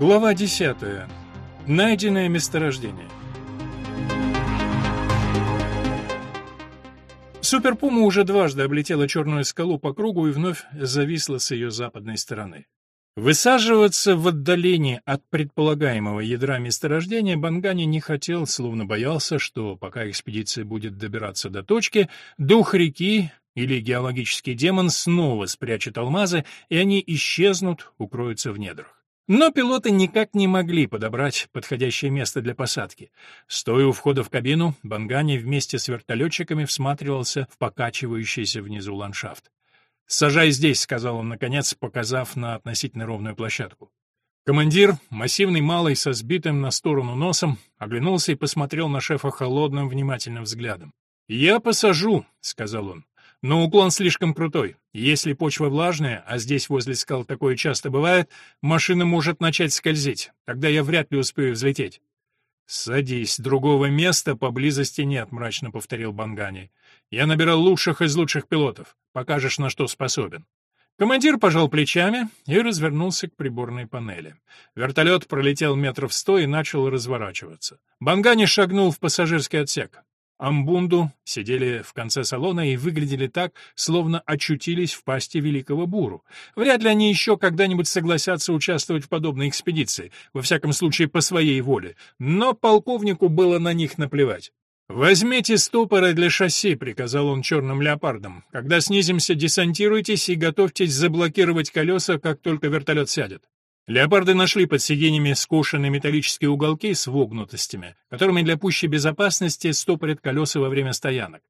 Глава 10. Найденное месторождение. Суперпума уже дважды облетела черную скалу по кругу и вновь зависла с ее западной стороны. Высаживаться в отдалении от предполагаемого ядра месторождения Бангани не хотел, словно боялся, что пока экспедиция будет добираться до точки, дух реки или геологический демон снова спрячет алмазы, и они исчезнут, укроются в недрах. Но пилоты никак не могли подобрать подходящее место для посадки. Стоя у входа в кабину, Бангани вместе с вертолетчиками всматривался в покачивающийся внизу ландшафт. «Сажай здесь», — сказал он, наконец, показав на относительно ровную площадку. Командир, массивный малый со сбитым на сторону носом, оглянулся и посмотрел на шефа холодным, внимательным взглядом. «Я посажу», — сказал он. Но уклон слишком крутой. Если почва влажная, а здесь возле скал такое часто бывает, машина может начать скользить. Тогда я вряд ли успею взлететь. «Садись, другого места поблизости нет», — мрачно повторил Бангани. «Я набирал лучших из лучших пилотов. Покажешь, на что способен». Командир пожал плечами и развернулся к приборной панели. Вертолет пролетел метров сто и начал разворачиваться. Бангани шагнул в пассажирский отсек. Амбунду сидели в конце салона и выглядели так, словно очутились в пасти великого буру. Вряд ли они еще когда-нибудь согласятся участвовать в подобной экспедиции, во всяком случае по своей воле, но полковнику было на них наплевать. «Возьмите стопоры для шасси», — приказал он черным леопардам. «Когда снизимся, десантируйтесь и готовьтесь заблокировать колеса, как только вертолет сядет». Леопарды нашли под сиденьями скошенные металлические уголки с вогнутостями, которыми для пущей безопасности стопорят колеса во время стоянок.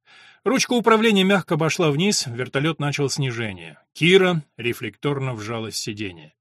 Ручка управления мягко обошла вниз, вертолет начал снижение. Кира рефлекторно вжалась в сиденье.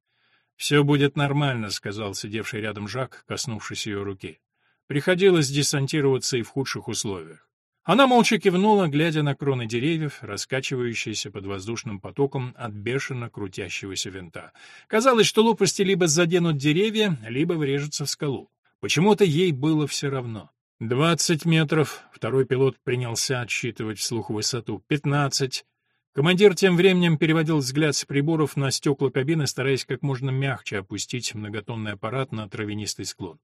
«Все будет нормально», — сказал сидевший рядом Жак, коснувшись ее руки. Приходилось десантироваться и в худших условиях. Она молча кивнула, глядя на кроны деревьев, раскачивающиеся под воздушным потоком от бешено крутящегося винта. Казалось, что лопасти либо заденут деревья, либо врежутся в скалу. Почему-то ей было все равно. «Двадцать метров», — второй пилот принялся отсчитывать вслух высоту. «Пятнадцать». Командир тем временем переводил взгляд с приборов на стекла кабины, стараясь как можно мягче опустить многотонный аппарат на травянистый склон.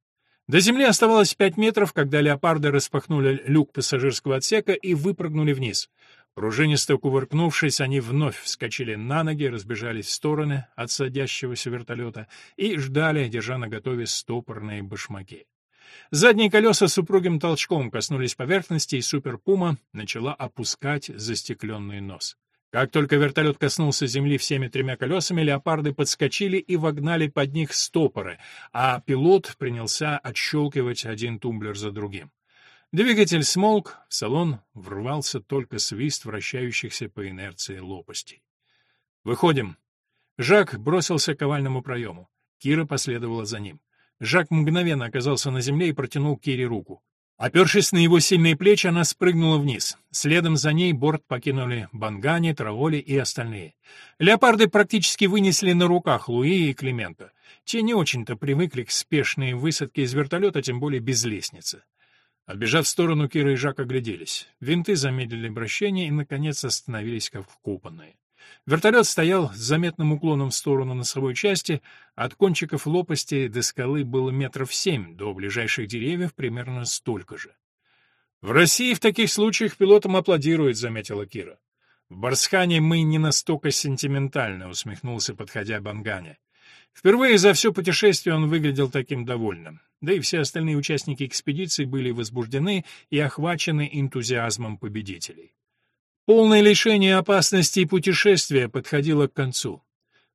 До земли оставалось пять метров, когда леопарды распахнули люк пассажирского отсека и выпрыгнули вниз. Пружинисто кувыркнувшись, они вновь вскочили на ноги, разбежались в стороны от садящегося вертолета и ждали, держа наготове стопорные башмаки. Задние колеса с упругим толчком коснулись поверхности, и суперпума начала опускать застекленный нос. Как только вертолет коснулся земли всеми тремя колесами, леопарды подскочили и вогнали под них стопоры, а пилот принялся отщелкивать один тумблер за другим. Двигатель смолк, в салон врывался только свист вращающихся по инерции лопастей. «Выходим!» Жак бросился к овальному проему. Кира последовала за ним. Жак мгновенно оказался на земле и протянул Кире руку. Опершись на его сильные плечи, она спрыгнула вниз. Следом за ней борт покинули Бангани, Траволи и остальные. Леопарды практически вынесли на руках Луи и Климента. Те не очень-то привыкли к спешной высадке из вертолета, тем более без лестницы. Отбежав в сторону, Кира и Жак огляделись. Винты замедлили обращение и, наконец, остановились как вкопанные. Вертолет стоял с заметным уклоном в сторону носовой части, от кончиков лопасти до скалы было метров семь, до ближайших деревьев примерно столько же. «В России в таких случаях пилотам аплодируют», — заметила Кира. «В Барсхане мы не настолько сентиментальны», — усмехнулся, подходя Бангане. Впервые за все путешествие он выглядел таким довольным. Да и все остальные участники экспедиции были возбуждены и охвачены энтузиазмом победителей. Полное лишение опасности и путешествия подходило к концу.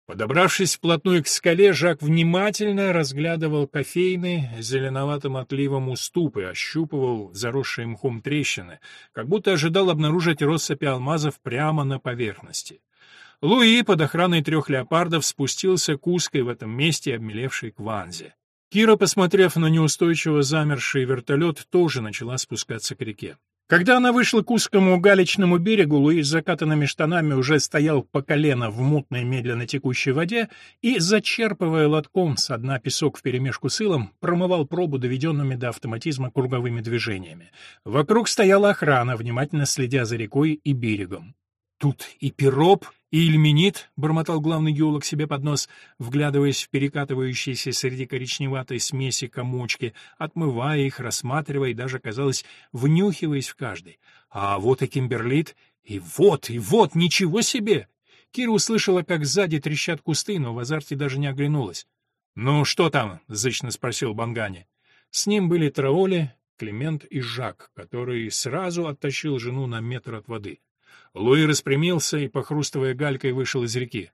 Подобравшись вплотную к скале, Жак внимательно разглядывал кофейные зеленоватым отливом уступы, ощупывал заросшие мхом трещины, как будто ожидал обнаружить россыпи алмазов прямо на поверхности. Луи под охраной трех леопардов спустился к узкой в этом месте обмелевшей кванзе. Кира, посмотрев на неустойчиво замерший вертолет, тоже начала спускаться к реке. Когда она вышла к узкому галечному берегу, Луи с закатанными штанами уже стоял по колено в мутной медленно текущей воде и, зачерпывая лотком с дна песок вперемешку с илом, промывал пробу доведенными до автоматизма круговыми движениями. Вокруг стояла охрана, внимательно следя за рекой и берегом. Тут и пироп, и ильменит, — бормотал главный геолог себе под нос, вглядываясь в перекатывающиеся среди коричневатой смеси комочки, отмывая их, рассматривая и даже, казалось, внюхиваясь в каждый. А вот и кимберлит, и вот, и вот, ничего себе! Кира услышала, как сзади трещат кусты, но в азарте даже не оглянулась. «Ну, что там?» — зычно спросил Бангани. С ним были Траоли, Климент и Жак, который сразу оттащил жену на метр от воды. Луи распрямился и, похрустывая галькой, вышел из реки.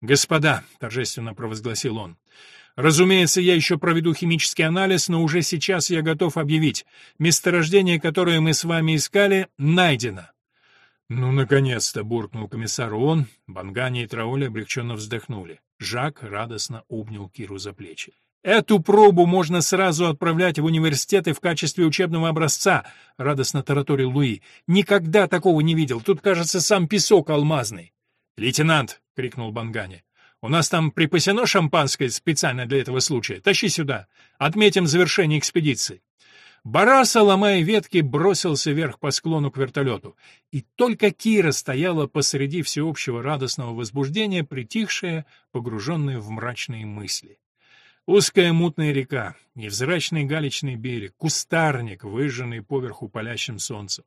«Господа», — торжественно провозгласил он, — «разумеется, я еще проведу химический анализ, но уже сейчас я готов объявить, месторождение, которое мы с вами искали, найдено». «Ну, наконец-то!» — буркнул комиссар ООН. Бангани и Траули облегченно вздохнули. Жак радостно обнял Киру за плечи. «Эту пробу можно сразу отправлять в университеты в качестве учебного образца», — радостно тараторил Луи. «Никогда такого не видел. Тут, кажется, сам песок алмазный». «Лейтенант!» — крикнул Бангани. «У нас там припасено шампанское специально для этого случая. Тащи сюда. Отметим завершение экспедиции». Бараса, ломая ветки, бросился вверх по склону к вертолету. И только Кира стояла посреди всеобщего радостного возбуждения, притихшая, погруженная в мрачные мысли. Узкая мутная река, невзрачный галечный берег, кустарник, выжженный поверху палящим солнцем.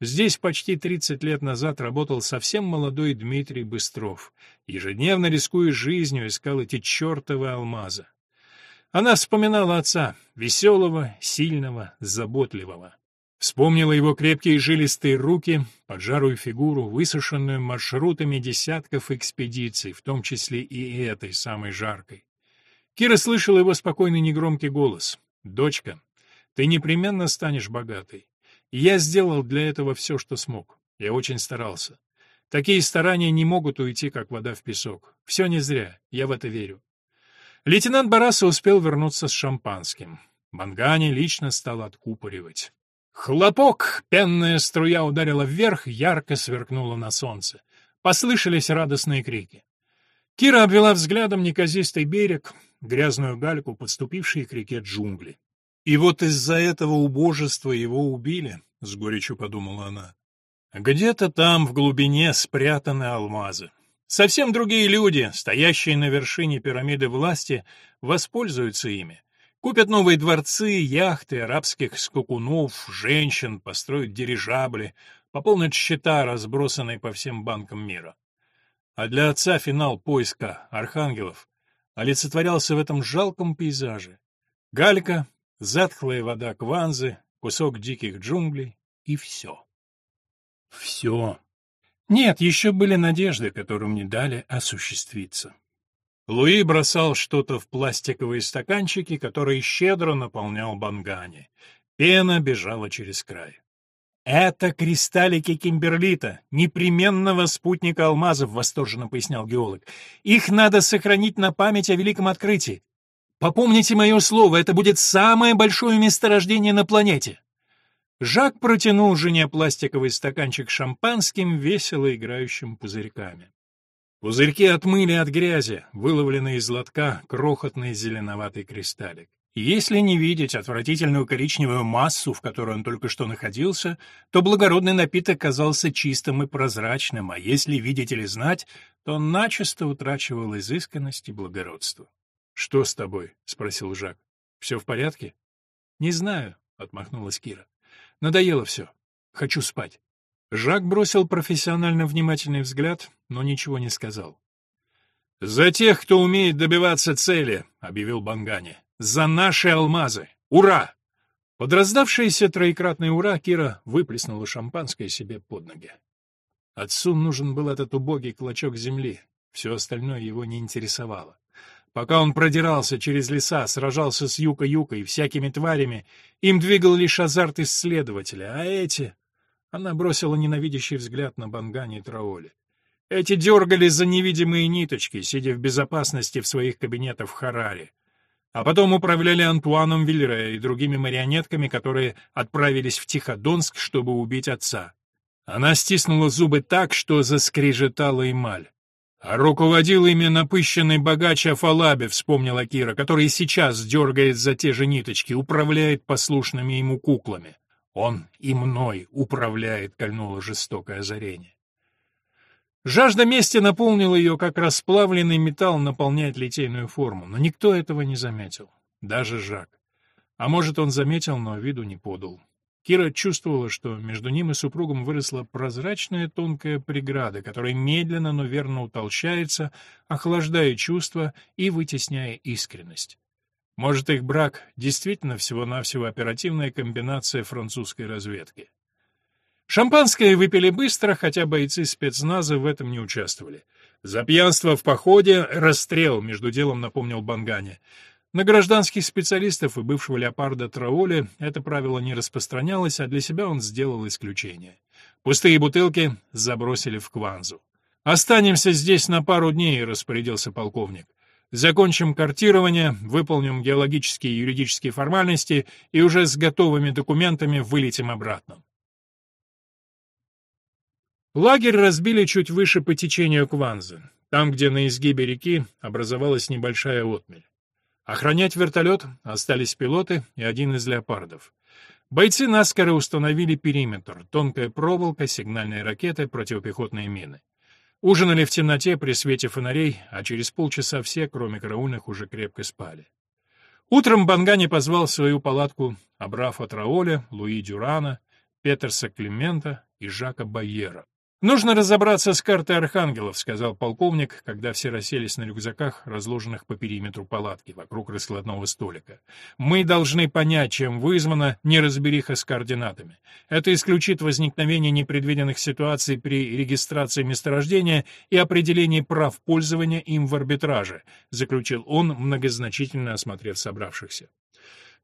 Здесь почти 30 лет назад работал совсем молодой Дмитрий Быстров. Ежедневно рискуя жизнью, искал эти чертовы алмазы. Она вспоминала отца, веселого, сильного, заботливого. Вспомнила его крепкие жилистые руки, поджарую фигуру, высушенную маршрутами десятков экспедиций, в том числе и этой самой жаркой. Кира слышала его спокойный негромкий голос. «Дочка, ты непременно станешь богатой. я сделал для этого все, что смог. Я очень старался. Такие старания не могут уйти, как вода в песок. Все не зря, я в это верю». Лейтенант Бараса успел вернуться с шампанским. Мангани лично стал откупоривать. Хлопок! Пенная струя ударила вверх, ярко сверкнула на солнце. Послышались радостные крики. Кира обвела взглядом неказистый берег, грязную гальку, подступившие к реке джунгли. «И вот из-за этого убожества его убили», — с горечью подумала она. «Где-то там, в глубине, спрятаны алмазы. Совсем другие люди, стоящие на вершине пирамиды власти, воспользуются ими. Купят новые дворцы, яхты, арабских скакунов, женщин, построят дирижабли, пополнят счета, разбросанные по всем банкам мира. А для отца финал поиска архангелов олицетворялся в этом жалком пейзаже. Галька, затхлая вода Кванзы, кусок диких джунглей и все. Все. Нет, еще были надежды, которым не дали осуществиться. Луи бросал что-то в пластиковые стаканчики, которые щедро наполнял Бангани. Пена бежала через край. «Это кристаллики кимберлита, непременного спутника алмазов», — восторженно пояснял геолог. «Их надо сохранить на память о великом открытии. Попомните мое слово, это будет самое большое месторождение на планете». Жак протянул жене пластиковый стаканчик шампанским, весело играющим пузырьками. Пузырьки отмыли от грязи, выловленный из лотка крохотный зеленоватый кристаллик. Если не видеть отвратительную коричневую массу, в которой он только что находился, то благородный напиток казался чистым и прозрачным, а если видеть или знать, то он начисто утрачивал изысканность и благородство. «Что с тобой?» — спросил Жак. «Все в порядке?» «Не знаю», — отмахнулась Кира. «Надоело все. Хочу спать». Жак бросил профессионально внимательный взгляд, но ничего не сказал. «За тех, кто умеет добиваться цели», — объявил Бангани. За наши алмазы! Ура!» Под раздавшееся троекратное «Ура» Кира выплеснула шампанское себе под ноги. Отцу нужен был этот убогий клочок земли, все остальное его не интересовало. Пока он продирался через леса, сражался с Юка-Юкой всякими тварями, им двигал лишь азарт исследователя, а эти... Она бросила ненавидящий взгляд на Бангани и Траоли. Эти дергали за невидимые ниточки, сидя в безопасности в своих кабинетах в Хараре а потом управляли Антуаном Вильре и другими марионетками, которые отправились в Тиходонск, чтобы убить отца. Она стиснула зубы так, что заскрежетала эмаль. А руководил ими напыщенный богач Афалабе, вспомнила Кира, который сейчас дергает за те же ниточки, управляет послушными ему куклами. Он и мной управляет, кольнуло жестокое озарение. Жажда мести наполнила ее, как расплавленный металл наполняет литейную форму, но никто этого не заметил, даже Жак. А может, он заметил, но виду не подал. Кира чувствовала, что между ним и супругом выросла прозрачная тонкая преграда, которая медленно, но верно утолщается, охлаждая чувства и вытесняя искренность. Может, их брак действительно всего-навсего оперативная комбинация французской разведки. Шампанское выпили быстро, хотя бойцы спецназа в этом не участвовали. За пьянство в походе расстрел, между делом напомнил Бангане. На гражданских специалистов и бывшего леопарда Траули это правило не распространялось, а для себя он сделал исключение. Пустые бутылки забросили в Кванзу. «Останемся здесь на пару дней», — распорядился полковник. «Закончим картирование, выполним геологические и юридические формальности и уже с готовыми документами вылетим обратно». Лагерь разбили чуть выше по течению Кванзы, там, где на изгибе реки образовалась небольшая отмель. Охранять вертолет остались пилоты и один из леопардов. Бойцы наскоро установили периметр, тонкая проволока, сигнальные ракеты, противопехотные мины. Ужинали в темноте при свете фонарей, а через полчаса все, кроме караульных, уже крепко спали. Утром Бангани позвал в свою палатку Абрафа Траоля, Луи Дюрана, Петерса Климента и Жака Байера. «Нужно разобраться с картой архангелов», — сказал полковник, когда все расселись на рюкзаках, разложенных по периметру палатки, вокруг раскладного столика. «Мы должны понять, чем вызвана неразбериха с координатами. Это исключит возникновение непредвиденных ситуаций при регистрации месторождения и определении прав пользования им в арбитраже», — заключил он, многозначительно осмотрев собравшихся.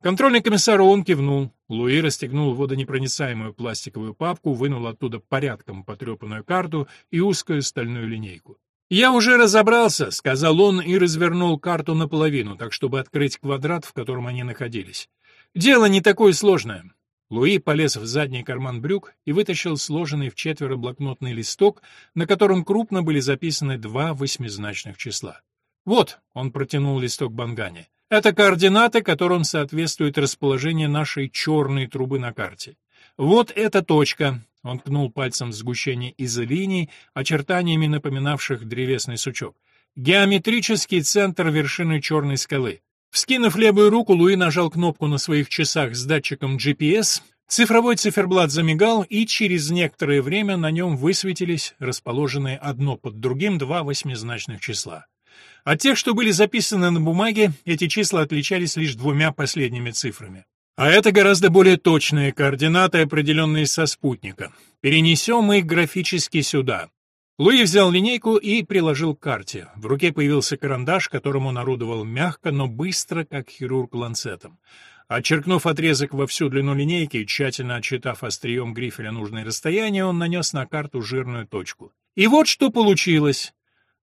Контрольный комиссар ООН кивнул. Луи расстегнул водонепроницаемую пластиковую папку, вынул оттуда порядком потрепанную карту и узкую стальную линейку. «Я уже разобрался», — сказал он и развернул карту наполовину, так чтобы открыть квадрат, в котором они находились. «Дело не такое сложное». Луи полез в задний карман брюк и вытащил сложенный в четверо блокнотный листок, на котором крупно были записаны два восьмизначных числа. «Вот», — он протянул листок Бангане, — это координаты, которым соответствует расположение нашей черной трубы на карте. Вот эта точка. Он ткнул пальцем в сгущение из линий, очертаниями напоминавших древесный сучок. Геометрический центр вершины черной скалы. Вскинув левую руку, Луи нажал кнопку на своих часах с датчиком GPS. Цифровой циферблат замигал, и через некоторое время на нем высветились расположенные одно под другим два восьмизначных числа. От тех, что были записаны на бумаге, эти числа отличались лишь двумя последними цифрами. А это гораздо более точные координаты, определенные со спутника. Перенесем их графически сюда. Луи взял линейку и приложил к карте. В руке появился карандаш, которым он мягко, но быстро, как хирург ланцетом. Отчеркнув отрезок во всю длину линейки, тщательно отсчитав острием грифеля нужное расстояние, он нанес на карту жирную точку. И вот что получилось.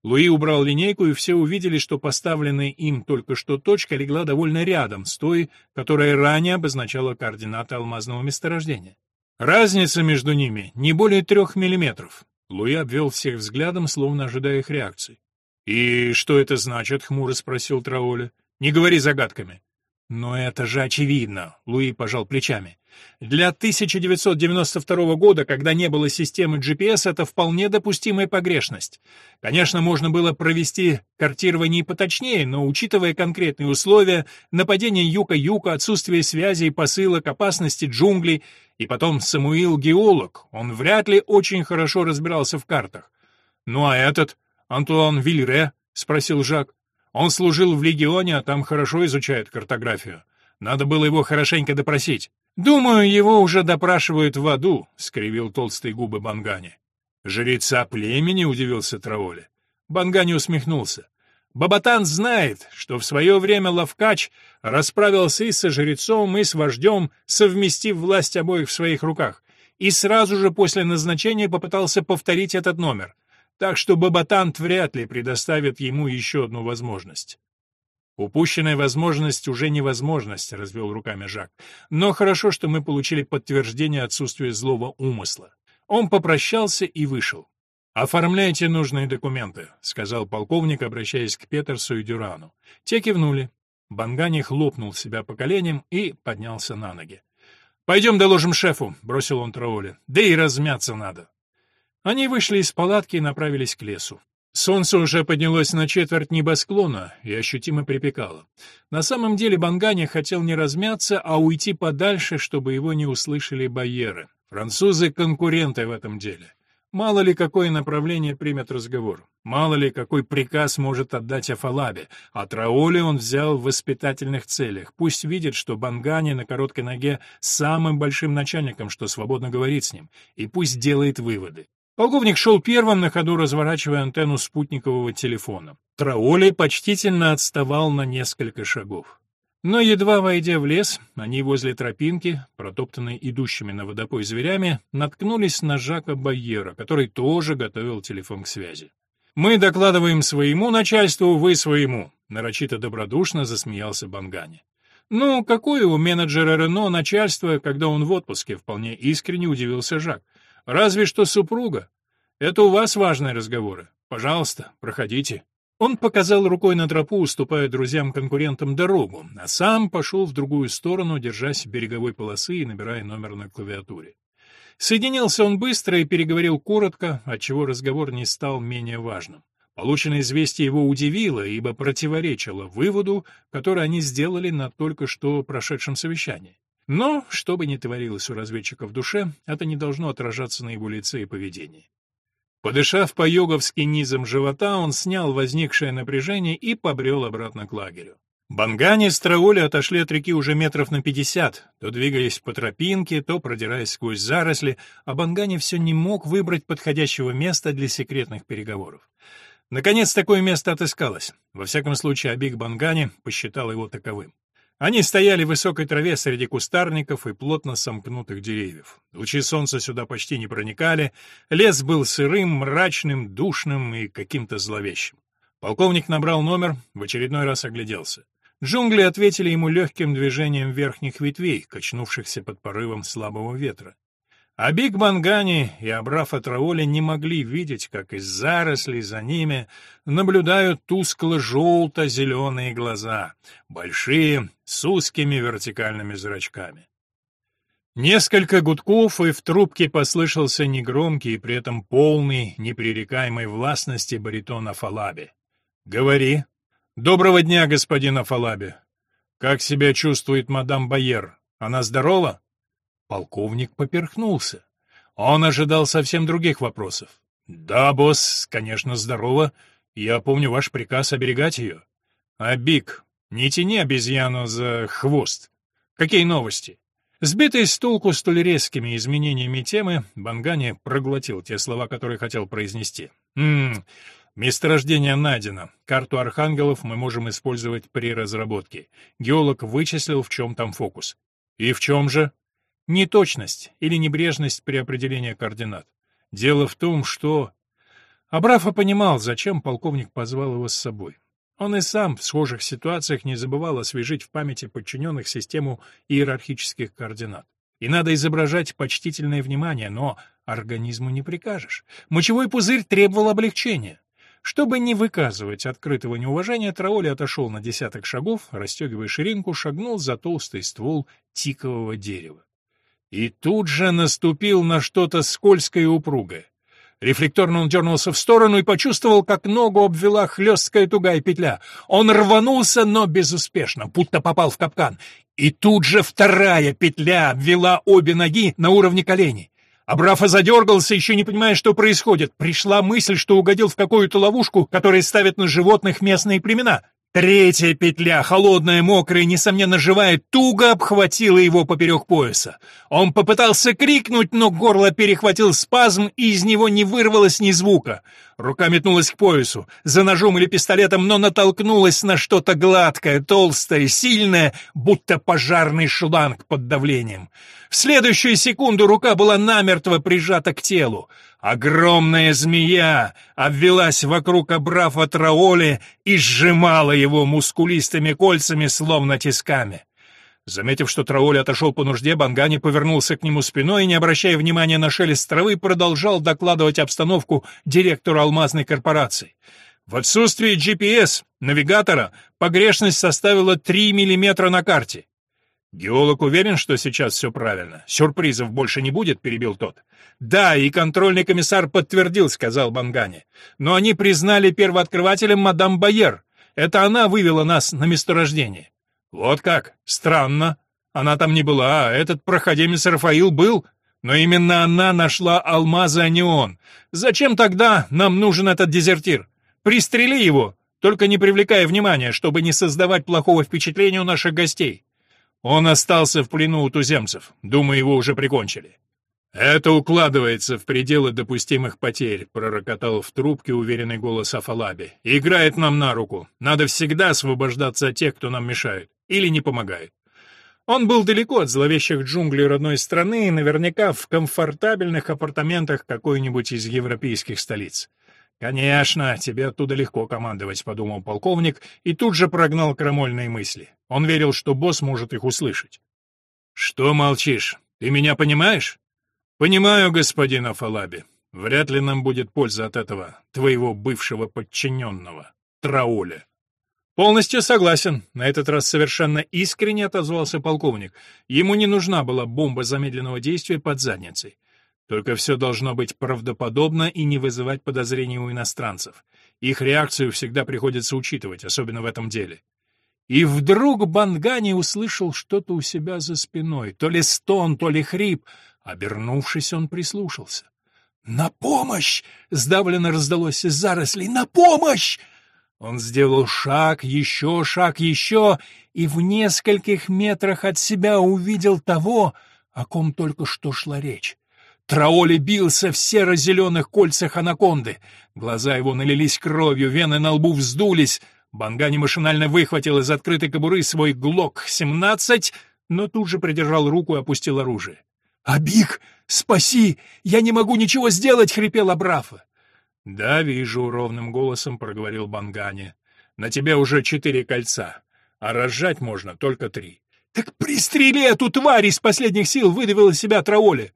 Луи убрал линейку, и все увидели, что поставленная им только что точка легла довольно рядом с той, которая ранее обозначала координаты алмазного месторождения. Разница между ними не более трех миллиметров. Луи обвел всех взглядом, словно ожидая их реакции. «И что это значит?» — хмуро спросил Трауля. «Не говори загадками». «Но это же очевидно», — Луи пожал плечами. «Для 1992 года, когда не было системы GPS, это вполне допустимая погрешность. Конечно, можно было провести картирование поточнее, но, учитывая конкретные условия, нападение Юка-Юка, отсутствие связи и посылок, опасности джунглей, и потом Самуил геолог, он вряд ли очень хорошо разбирался в картах. Ну а этот, Антуан Вильре, — спросил Жак. Он служил в легионе, а там хорошо изучают картографию. Надо было его хорошенько допросить. Думаю, его уже допрашивают в аду, скривил толстые губы Бангани. Жреца племени удивился Траоли. Бангани усмехнулся. Бабатан знает, что в свое время Лавкач расправился и со жрецом, и с вождем, совместив власть обоих в своих руках, и сразу же после назначения попытался повторить этот номер — так что Бабатант вряд ли предоставит ему еще одну возможность. «Упущенная возможность уже невозможность», — развел руками Жак. «Но хорошо, что мы получили подтверждение отсутствия злого умысла». Он попрощался и вышел. «Оформляйте нужные документы», — сказал полковник, обращаясь к Петерсу и Дюрану. Те кивнули. Бангани хлопнул себя по коленям и поднялся на ноги. «Пойдем доложим шефу», — бросил он Траоле. «Да и размяться надо». Они вышли из палатки и направились к лесу. Солнце уже поднялось на четверть небосклона и ощутимо припекало. На самом деле Бангани хотел не размяться, а уйти подальше, чтобы его не услышали байеры. Французы — конкуренты в этом деле. Мало ли какое направление примет разговор, мало ли какой приказ может отдать Афалабе, а Траули он взял в воспитательных целях. Пусть видит, что Бангани на короткой ноге самым большим начальником, что свободно говорит с ним, и пусть делает выводы. Полковник шел первым, на ходу разворачивая антенну спутникового телефона. Траули почтительно отставал на несколько шагов. Но едва войдя в лес, они возле тропинки, протоптанной идущими на водопой зверями, наткнулись на Жака Байера, который тоже готовил телефон к связи. «Мы докладываем своему начальству, вы своему», — нарочито добродушно засмеялся Бангани. «Ну, какое у менеджера Рено начальство, когда он в отпуске?» — вполне искренне удивился Жак. Разве что супруга. Это у вас важные разговоры. Пожалуйста, проходите. Он показал рукой на тропу, уступая друзьям-конкурентам дорогу, а сам пошел в другую сторону, держась береговой полосы и набирая номер на клавиатуре. Соединился он быстро и переговорил коротко, отчего разговор не стал менее важным. Полученное известие его удивило, ибо противоречило выводу, который они сделали на только что прошедшем совещании. Но, что бы ни творилось у разведчика в душе, это не должно отражаться на его лице и поведении. Подышав по-йоговски низом живота, он снял возникшее напряжение и побрел обратно к лагерю. Бангани с Траули отошли от реки уже метров на пятьдесят, то двигались по тропинке, то продираясь сквозь заросли, а Бангани все не мог выбрать подходящего места для секретных переговоров. Наконец, такое место отыскалось. Во всяком случае, Абик Бангани посчитал его таковым. Они стояли в высокой траве среди кустарников и плотно сомкнутых деревьев. Лучи солнца сюда почти не проникали, лес был сырым, мрачным, душным и каким-то зловещим. Полковник набрал номер, в очередной раз огляделся. Джунгли ответили ему легким движением верхних ветвей, качнувшихся под порывом слабого ветра. А Биг Бангани и Абрафа Траули не могли видеть, как из зарослей за ними наблюдают тускло-желто-зеленые глаза, большие, с узкими вертикальными зрачками. Несколько гудков, и в трубке послышался негромкий и при этом полный, непререкаемой властности баритон Афалаби. «Говори». «Доброго дня, господин Афалаби. Как себя чувствует мадам Байер? Она здорова?» Полковник поперхнулся. Он ожидал совсем других вопросов. «Да, босс, конечно, здорово. Я помню ваш приказ оберегать ее. А Биг, не тяни обезьяну за хвост. Какие новости?» Сбитый с толку столь резкими изменениями темы, Бангани проглотил те слова, которые хотел произнести. «Ммм, месторождение найдено. Карту архангелов мы можем использовать при разработке. Геолог вычислил, в чем там фокус. И в чем же?» Неточность или небрежность при определении координат. Дело в том, что... Абрафа понимал, зачем полковник позвал его с собой. Он и сам в схожих ситуациях не забывал освежить в памяти подчиненных систему иерархических координат. И надо изображать почтительное внимание, но организму не прикажешь. Мочевой пузырь требовал облегчения. Чтобы не выказывать открытого неуважения, Траоли отошел на десяток шагов, расстегивая ширинку, шагнул за толстый ствол тикового дерева. И тут же наступил на что-то скользкое и упругое. Рефлекторно он дернулся в сторону и почувствовал, как ногу обвела хлесткая тугая петля. Он рванулся, но безуспешно, будто попал в капкан. И тут же вторая петля обвела обе ноги на уровне коленей. Абрафа задергался, еще не понимая, что происходит. Пришла мысль, что угодил в какую-то ловушку, которую ставят на животных местные племена. Третья петля, холодная, мокрая, несомненно живая, туго обхватила его поперек пояса. Он попытался крикнуть, но горло перехватил спазм, и из него не вырвалось ни звука. Рука метнулась к поясу, за ножом или пистолетом, но натолкнулась на что-то гладкое, толстое, сильное, будто пожарный шланг под давлением. В следующую секунду рука была намертво прижата к телу. Огромная змея обвелась вокруг Абрафа Траоли и сжимала его мускулистыми кольцами, словно тисками. Заметив, что Траоли отошел по нужде, Бангани повернулся к нему спиной и, не обращая внимания на шелест травы, продолжал докладывать обстановку директору алмазной корпорации. В отсутствие GPS, навигатора, погрешность составила 3 мм на карте. Геолог уверен, что сейчас все правильно. Сюрпризов больше не будет, перебил тот. Да, и контрольный комиссар подтвердил, сказал Бангани. Но они признали первооткрывателем мадам Байер. Это она вывела нас на месторождение. Вот как? Странно. Она там не была, а этот проходимец Рафаил был. Но именно она нашла алмазы, а не он. Зачем тогда нам нужен этот дезертир? Пристрели его, только не привлекая внимания, чтобы не создавать плохого впечатления у наших гостей. Он остался в плену у туземцев. Думаю, его уже прикончили. Это укладывается в пределы допустимых потерь, пророкотал в трубке уверенный голос Афалаби. Играет нам на руку. Надо всегда освобождаться от тех, кто нам мешает или не помогает. Он был далеко от зловещих джунглей родной страны и наверняка в комфортабельных апартаментах какой-нибудь из европейских столиц. «Конечно, тебе оттуда легко командовать», — подумал полковник и тут же прогнал крамольные мысли. Он верил, что босс может их услышать. «Что молчишь? Ты меня понимаешь?» «Понимаю, господин Афалаби. Вряд ли нам будет польза от этого, твоего бывшего подчиненного, Трауля». «Полностью согласен», — на этот раз совершенно искренне отозвался полковник. Ему не нужна была бомба замедленного действия под задницей. Только все должно быть правдоподобно и не вызывать подозрений у иностранцев. Их реакцию всегда приходится учитывать, особенно в этом деле. И вдруг Бангани услышал что-то у себя за спиной, то ли стон, то ли хрип. Обернувшись, он прислушался. «На помощь!» — сдавленно раздалось из зарослей. «На помощь!» Он сделал шаг, еще шаг, еще, и в нескольких метрах от себя увидел того, о ком только что шла речь. Траоли бился в серо-зеленых кольцах анаконды. Глаза его налились кровью, вены на лбу вздулись. Бангани машинально выхватил из открытой кобуры свой ГЛОК-17, но тут же придержал руку и опустил оружие. «Абик, спаси! Я не могу ничего сделать!» — хрипел Абрафа. «Да, вижу», — ровным голосом проговорил Бангани. «На тебе уже четыре кольца, а разжать можно только три». «Так пристрели эту тварь из последних сил!» — выдавил из себя Траоли.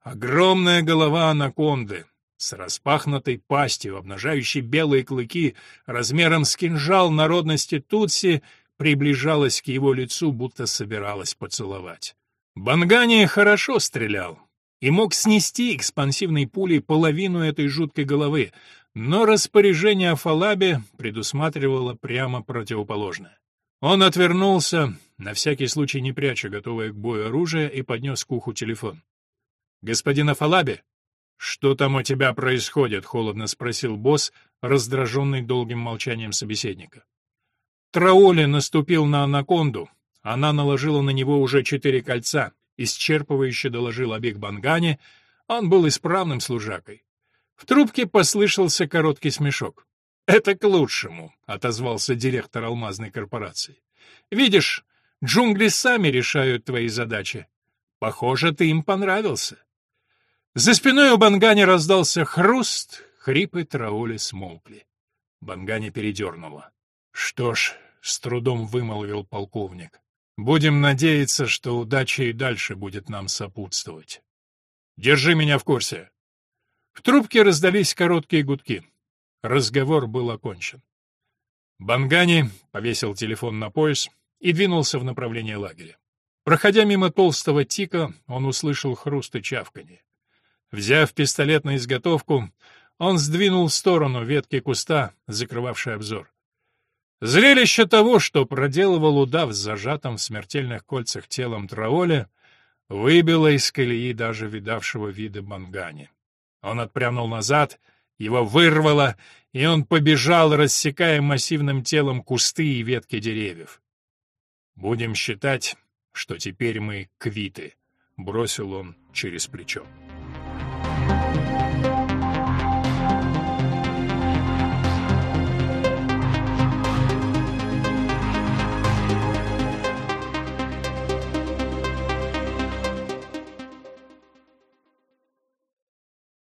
Огромная голова анаконды с распахнутой пастью, обнажающей белые клыки, размером с кинжал народности Тутси, приближалась к его лицу, будто собиралась поцеловать. Бангани хорошо стрелял, и мог снести экспансивной пулей половину этой жуткой головы, но распоряжение о Фалабе предусматривало прямо противоположное. Он отвернулся, на всякий случай не пряча готовое к бою оружие, и поднес к уху телефон. «Господин Афалаби?» «Что там у тебя происходит?» — холодно спросил босс, раздраженный долгим молчанием собеседника. Траули наступил на анаконду. Она наложила на него уже четыре кольца исчерпывающе доложил Абик Бангане, он был исправным служакой. В трубке послышался короткий смешок. «Это к лучшему», — отозвался директор алмазной корпорации. «Видишь, джунгли сами решают твои задачи. Похоже, ты им понравился». За спиной у Бангани раздался хруст, хрипы Траули смолкли. Бангани передернуло. «Что ж», — с трудом вымолвил полковник, Будем надеяться, что удача и дальше будет нам сопутствовать. Держи меня в курсе. В трубке раздались короткие гудки. Разговор был окончен. Бангани повесил телефон на пояс и двинулся в направлении лагеря. Проходя мимо толстого тика, он услышал хруст и чавканье. Взяв пистолет на изготовку, он сдвинул в сторону ветки куста, закрывавший обзор. Зрелище того, что проделывал удав с зажатым в смертельных кольцах телом Траоля, выбило из колеи даже видавшего вида Мангани. Он отпрянул назад, его вырвало, и он побежал, рассекая массивным телом кусты и ветки деревьев. «Будем считать, что теперь мы квиты», — бросил он через плечо.